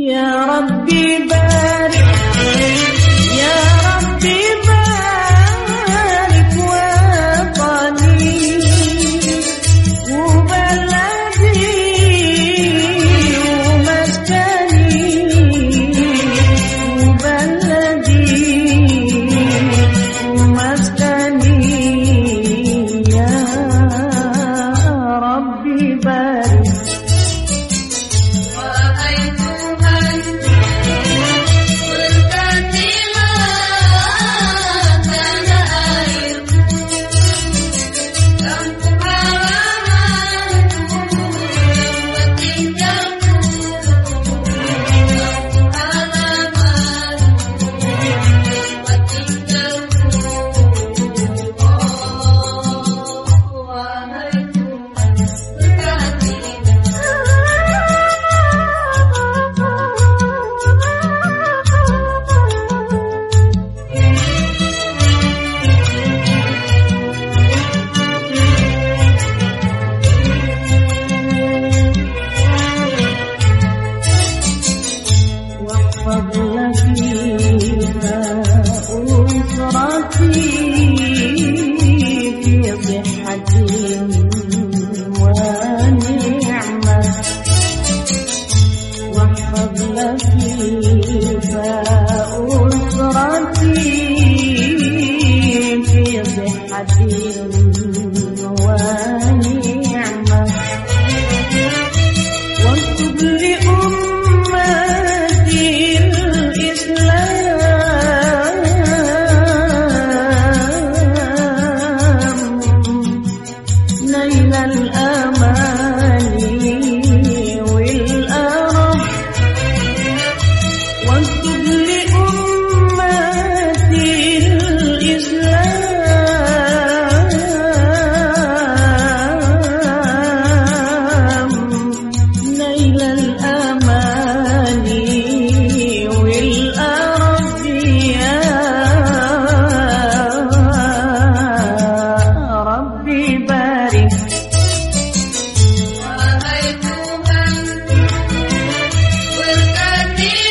يا City.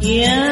Yeah.